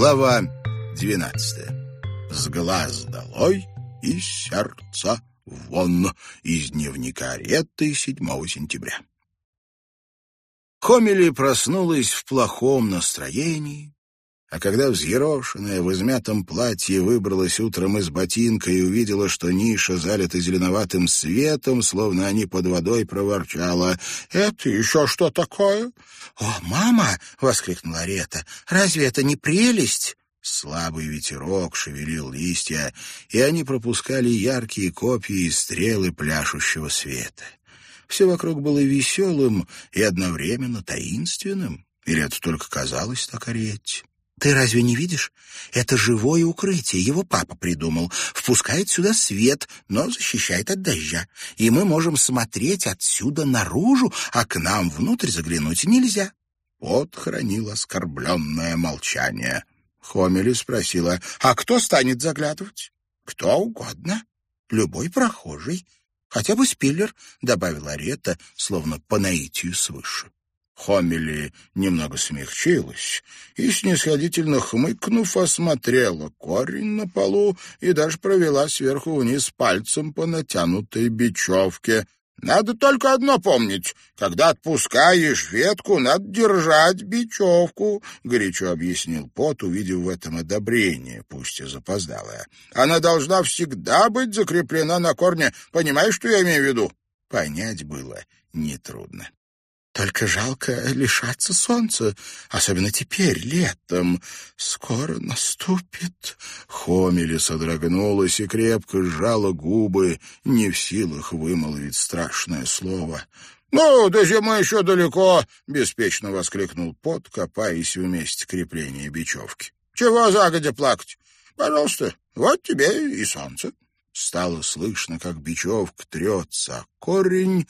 Глава двенадцатая. С глаз долой и сердца вон из дневника Ретты 7 сентября. Хомели проснулась в плохом настроении, а когда взъерошенная в измятом платье выбралась утром из ботинка и увидела, что ниша залита зеленоватым светом, словно они под водой, проворчала. «Это еще что такое?» «О, мама!» — воскликнула Рета. «Разве это не прелесть?» Слабый ветерок шевелил листья, и они пропускали яркие копья и стрелы пляшущего света. Все вокруг было веселым и одновременно таинственным. Или это только казалось так Аретте? Ты разве не видишь? Это живое укрытие, его папа придумал. Впускает сюда свет, но защищает от дождя. И мы можем смотреть отсюда наружу, а к нам внутрь заглянуть нельзя. Вот хранил оскорбленное молчание. Хомели спросила, а кто станет заглядывать? Кто угодно. Любой прохожий. Хотя бы Спиллер, добавила Рета, словно по наитию свыше. Хомели немного смягчилась и, снисходительно хмыкнув, осмотрела корень на полу и даже провела сверху вниз пальцем по натянутой бечевке. «Надо только одно помнить. Когда отпускаешь ветку, надо держать бечевку», — горячо объяснил Пот, увидев в этом одобрение, пусть и запоздалое. «Она должна всегда быть закреплена на корне. Понимаешь, что я имею в виду?» Понять было нетрудно. Только жалко лишаться солнца, особенно теперь, летом. Скоро наступит. Хомели содрогнулась и крепко сжала губы, не в силах вымолвить страшное слово. «Ну, до зимы еще далеко!» — беспечно воскликнул Пот, копаясь в месте крепления бечевки. «Чего загодя плакать? Пожалуйста, вот тебе и солнце». Стало слышно, как бечевка трется корень,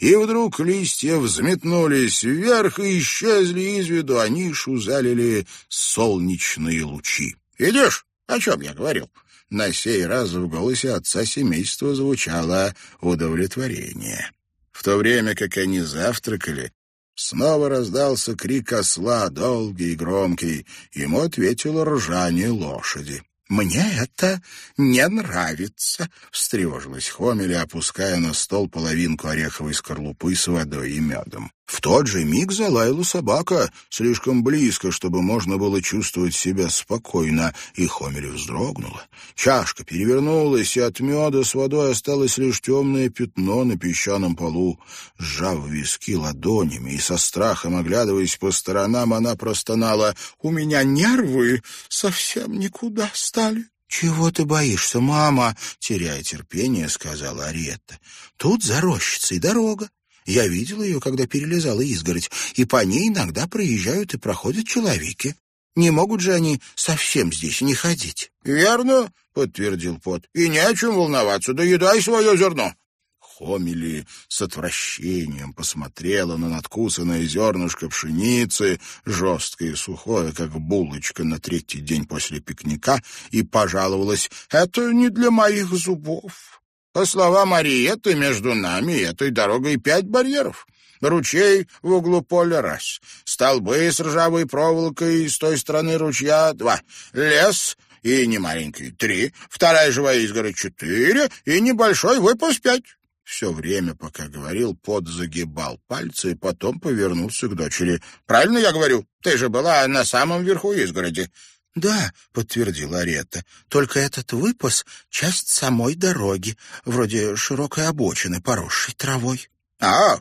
и вдруг листья взметнулись вверх и исчезли из виду, а нишу залили солнечные лучи. «Видишь, о чем я говорил?» На сей раз в голосе отца семейства звучало удовлетворение. В то время как они завтракали, снова раздался крик осла, долгий и громкий. Ему ответило ржание лошади. «Мне это не нравится», — встревожилась Хомели, опуская на стол половинку ореховой скорлупы с водой и медом. В тот же миг залаяла собака, слишком близко, чтобы можно было чувствовать себя спокойно, и Хомели вздрогнула. Чашка перевернулась, и от меда с водой осталось лишь темное пятно на песчаном полу. Сжав виски ладонями и со страхом оглядываясь по сторонам, она простонала «У меня нервы совсем никуда стали». «Чего ты боишься, мама?» — теряя терпение, сказала Аретта. «Тут за рощицей дорога. Я видел ее, когда перелезала изгородь, и по ней иногда проезжают и проходят человеки. Не могут же они совсем здесь не ходить. — Верно, — подтвердил Пот, — и не о чем волноваться, доедай свое зерно. Хомели с отвращением посмотрела на надкусанное зернышко пшеницы, жесткое и сухое, как булочка на третий день после пикника, и пожаловалась, «Это не для моих зубов. По словам Ариеты, между нами и этой дорогой пять барьеров. Ручей в углу поля — раз. Столбы с ржавой проволокой с той стороны ручья — два. Лес и немаленький — три. Вторая живая изгородь — четыре. И небольшой выпуск — пять. Все время, пока говорил, пот загибал пальцы и потом повернулся к дочери. «Правильно я говорю? Ты же была на самом верху изгороди. «Да», — подтвердила Аретта, — «только этот выпас — часть самой дороги, вроде широкой обочины, поросшей травой». «А,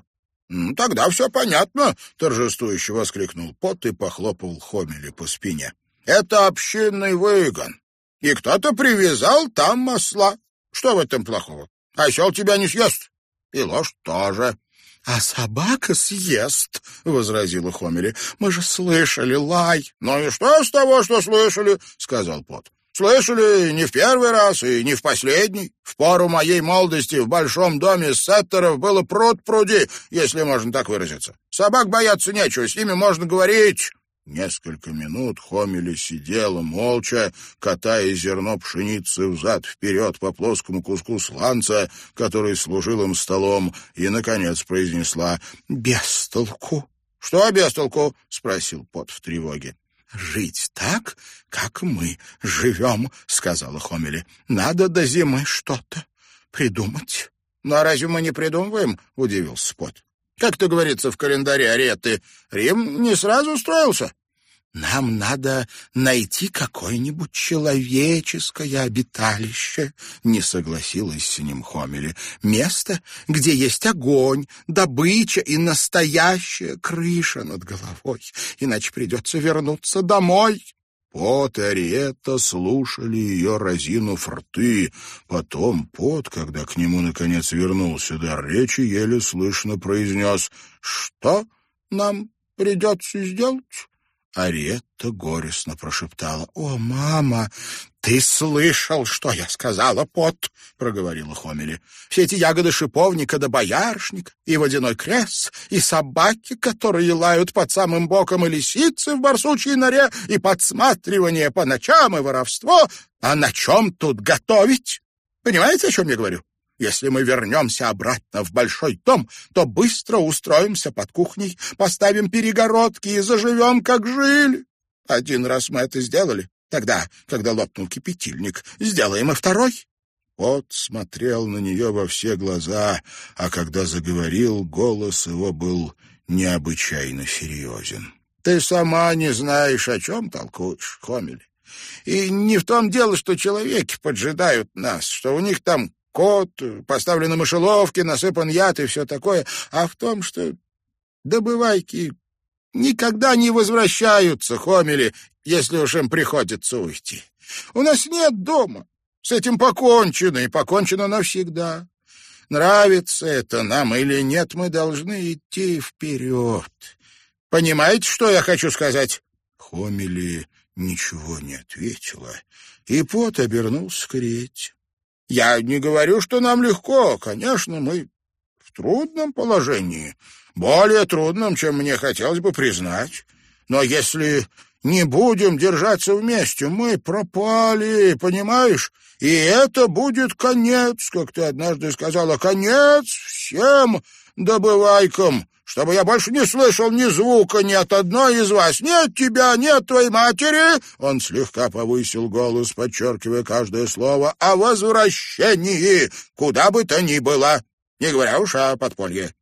ну, тогда все понятно», — торжествующе воскликнул Пот и похлопал Хомели по спине. «Это общинный выгон, и кто-то привязал там масла. Что в этом плохого? Осел тебя не съест, и ложь тоже». — А собака съест, — возразила Хомери. — Мы же слышали лай. — Ну и что с того, что слышали? — сказал Пот. — Слышали не в первый раз и не в последний. В пору моей молодости в большом доме сеттеров было пруд пруди, если можно так выразиться. Собак бояться нечего, с ними можно говорить. Несколько минут Хомели сидела молча, катая зерно пшеницы взад-вперед по плоскому куску сланца, который служил им столом, и, наконец, произнесла «Без толку». «Что без толку?» — спросил Пот в тревоге. жить так, как мы живем», — сказала Хомели. «Надо до зимы что-то придумать». «Ну а разве мы не придумываем?» — удивился Спот. «Как-то говорится в календаре Ареты, Рим не сразу строился». «Нам надо найти какое-нибудь человеческое обиталище», — не согласилась с ним Хомели. «Место, где есть огонь, добыча и настоящая крыша над головой. Иначе придется вернуться домой». Пот и Ариетта слушали ее, разинув рты. Потом Пот, когда к нему наконец вернулся дар речи, еле слышно произнес «Что нам придется сделать?» Аретта горестно прошептала. «О, мама, ты слышал, что я сказала, Пот?» — проговорила Хомели. «Все эти ягоды шиповника да бояршник, и водяной крес, и собаки, которые лают под самым боком, и лисицы в барсучьей норе, и подсматривание по ночам, и воровство. А на чем тут готовить? Понимаете, о чем я говорю?» Если мы вернемся обратно в большой дом, то быстро устроимся под кухней, поставим перегородки и заживем, как жили. Один раз мы это сделали, тогда, когда лопнул кипятильник. Сделаем и второй». Пот смотрел на нее во все глаза, а когда заговорил, голос его был необычайно серьезен. «Ты сама не знаешь, о чем толкуешь, Хомель. И не в том дело, что человеки поджидают нас, что у них там кот, поставлены мышеловки, насыпан яд и все такое, а в том, что добывайки никогда не возвращаются, хомели, если уж им приходится уйти. У нас нет дома. С этим покончено, и покончено навсегда. Нравится это нам или нет, мы должны идти вперед. Понимаете, что я хочу сказать?» Хомели ничего не ответила, и Пот обернулся к. Я не говорю, что нам легко. Конечно, мы в трудном положении, более трудном, чем мне хотелось бы признать. Но если не будем держаться вместе, мы пропали, понимаешь? И это будет конец, как ты однажды сказала, конец всем добывайкам чтобы я больше не слышал ни звука ни от одной из вас, ни от тебя, ни от твоей матери!» Он слегка повысил голос, подчеркивая каждое слово о возвращении, куда бы то ни было, не говоря уж о подполье.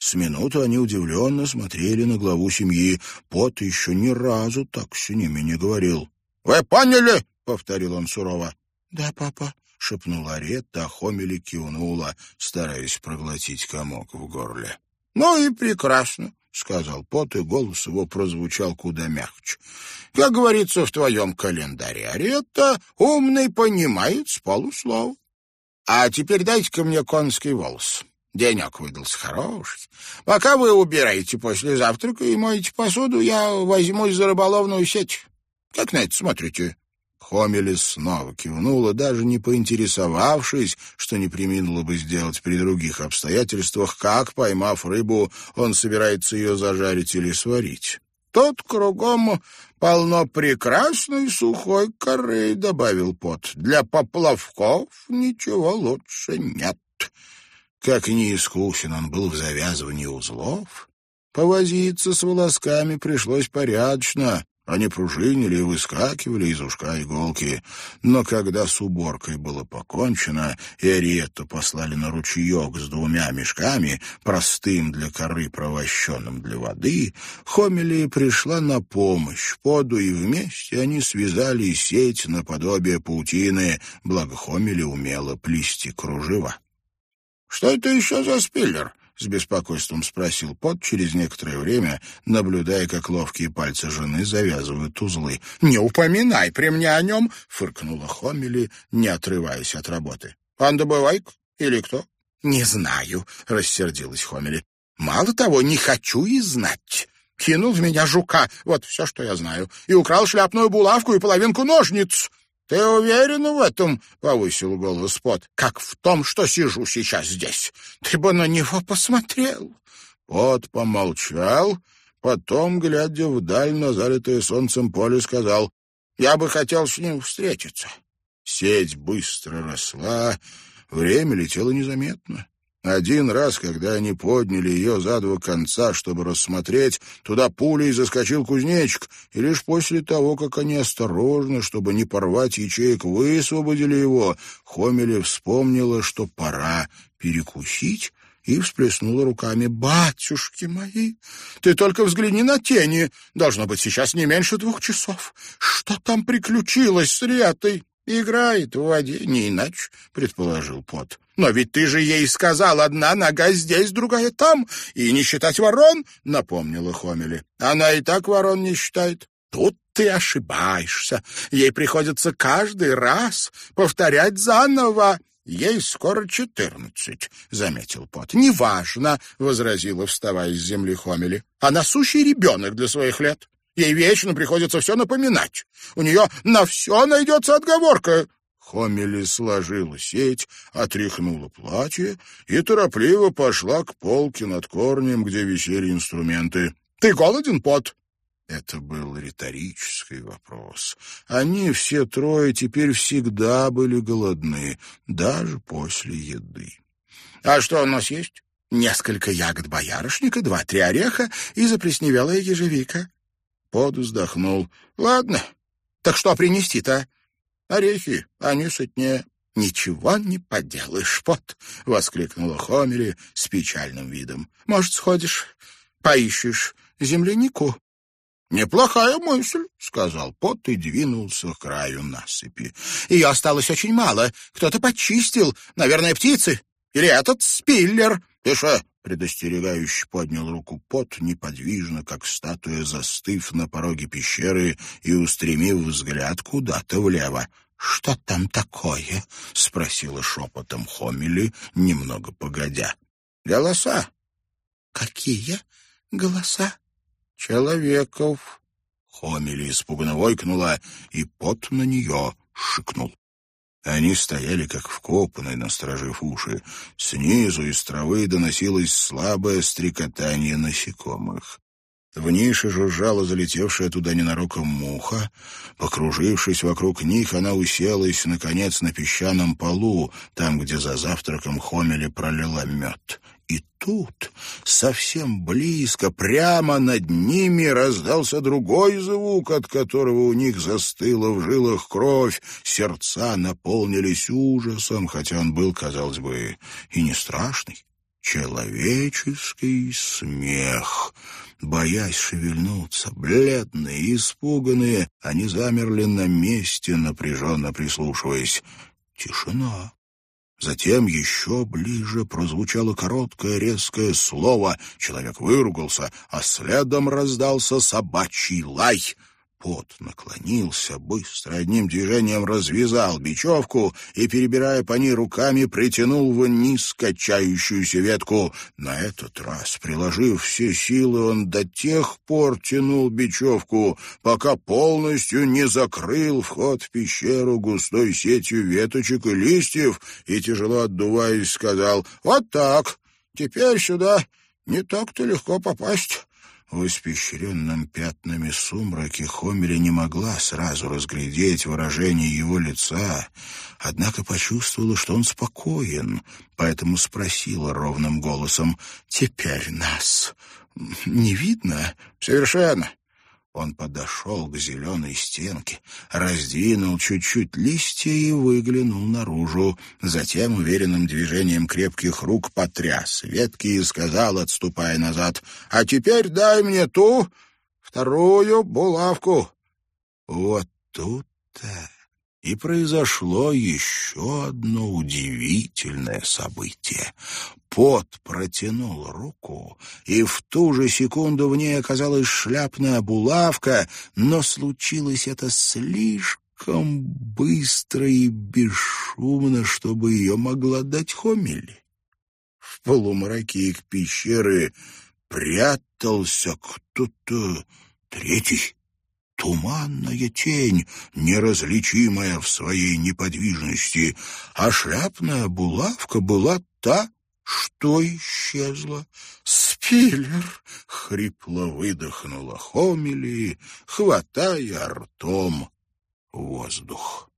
С минуту они удивленно смотрели на главу семьи. Пот еще ни разу так с ними не говорил. «Вы поняли?» — повторил он сурово. «Да, папа», — шепнула Ретта, а Хомели кивнула, стараясь проглотить комок в горле. «Ну и прекрасно», — сказал Пот, и голос его прозвучал куда мягче. «Как говорится в твоем календаре, Аретта умный понимает с полуслова. А теперь дайте-ка мне конский волос». Денек выдался хороший. Пока вы убираете после завтрака и моете посуду, я возьмусь за рыболовную сеть. Как на это смотрите? Хомелис снова кивнула, даже не поинтересовавшись, что не приминула бы сделать при других обстоятельствах, как, поймав рыбу, он собирается ее зажарить или сварить. «Тут кругом полно прекрасной сухой коры», — добавил Пот. «Для поплавков ничего лучше нет». Как неискусен он был в завязывании узлов, повозиться с волосками пришлось порядочно, они пружинили и выскакивали из ушка иголки. Но когда с уборкой было покончено, и Ариетту послали на ручеек с двумя мешками, простым для коры, провощенным для воды, Хомели пришла на помощь поду, и вместе они связали сеть наподобие паутины, благо Хомели умела плести кружева. «Что это еще за спиллер?» — с беспокойством спросил Пот через некоторое время, наблюдая, как ловкие пальцы жены завязывают узлы. «Не упоминай при мне о нем!» — фыркнула Хомели, не отрываясь от работы. «Он добывайк или кто?» «Не знаю», — рассердилась Хомели. «Мало того, не хочу и знать. Кинул в меня жука, вот все, что я знаю, и украл шляпную булавку и половинку ножниц. «Ты уверена в этом?» — повысил голос Пот. «Как в том, что сижу сейчас здесь. Ты бы на него посмотрел». Пот помолчал, потом, глядя вдаль на залитое солнцем поле, сказал, «Я бы хотел с ним встретиться». Сеть быстро росла, время летело незаметно. Один раз, когда они подняли ее за два конца, чтобы рассмотреть, туда пулей заскочил кузнечик, и лишь после того, как они осторожно, чтобы не порвать ячеек, высвободили его, Хомели вспомнила, что пора перекусить, и всплеснула руками. «Батюшки мои, ты только взгляни на тени. Должно быть сейчас не меньше двух часов. Что там приключилось с Ретой?» «Играет в воде, не иначе», — предположил Пот. «Но ведь ты же ей сказал, одна нога здесь, другая там, и не считать ворон», — напомнила Хомели. «Она и так ворон не считает». «Тут ты ошибаешься. Ей приходится каждый раз повторять заново». «Ей скоро четырнадцать», — заметил Пот. «Неважно», — возразила, вставая с земли Хомели. «Она сущий ребенок для своих лет. Ей вечно приходится все напоминать. У нее на все найдется отговорка». Хомели сложила сеть, отряхнула платье и торопливо пошла к полке над корнем, где висели инструменты. «Ты голоден, Пот?» Это был риторический вопрос. Они все трое теперь всегда были голодны, даже после еды. «А что у нас есть?» «Несколько ягод боярышника, два-три ореха и заплесневелая ежевика». Под вздохнул. «Ладно, так что принести-то?» Орехи, они сытнее. — Ничего не поделаешь, Пот! — воскликнула Хомери с печальным видом. — Может, сходишь, поищешь землянику? — Неплохая мысль, — сказал Пот и двинулся к краю насыпи. — Ее осталось очень мало. Кто-то почистил. Наверное, птицы. Или этот спиллер. — Тише! — предостерегающе поднял руку Пот, неподвижно, как статуя, застыв на пороге пещеры и устремив взгляд куда-то влево. «Что там такое?» — спросила шепотом Хомели, немного погодя. «Голоса». «Какие голоса?» «Человеков». Хомели испуганно войкнула, и пот на нее шикнул. Они стояли, как вкопанные, насторожив уши. Снизу из травы доносилось слабое стрекотание насекомых. В нише жужжала залетевшая туда ненароком муха. Покружившись вокруг них, она уселась, наконец, на песчаном полу, там, где за завтраком Хомели пролила мед. И тут, совсем близко, прямо над ними раздался другой звук, от которого у них застыла в жилах кровь. Сердца наполнились ужасом, хотя он был, казалось бы, и не страшный. Человеческий смех. Боясь шевельнуться, бледные, и испуганные, они замерли на месте, напряженно прислушиваясь. Тишина. Затем еще ближе прозвучало короткое резкое слово. Человек выругался, а следом раздался собачий лай — Пот наклонился, быстро одним движением развязал бечевку и, перебирая по ней руками, притянул вниз качающуюся ветку. На этот раз, приложив все силы, он до тех пор тянул бечевку, пока полностью не закрыл вход в пещеру густой сетью веточек и листьев и, тяжело отдуваясь, сказал «Вот так, теперь сюда не так-то легко попасть». В испещренном пятнами сумраке Хомеля не могла сразу разглядеть выражение его лица, однако почувствовала, что он спокоен, поэтому спросила ровным голосом, «Теперь нас не видно?» «Совершенно. Он подошел к зеленой стенке, раздвинул чуть-чуть листья и выглянул наружу. Затем уверенным движением крепких рук потряс ветки и сказал, отступая назад, «А теперь дай мне ту вторую булавку». Вот тут-то и произошло еще одно удивительное событие. Пот протянул руку, и в ту же секунду в ней оказалась шляпная булавка, но случилось это слишком быстро и бесшумно, чтобы ее могла дать Хомели. В полумраке их пещеры прятался кто-то третий. Туманная тень, неразличимая в своей неподвижности, а шляпная булавка была та, что исчезло? Спиллер! Хрипло выдохнула Хомели, хватая ртом воздух.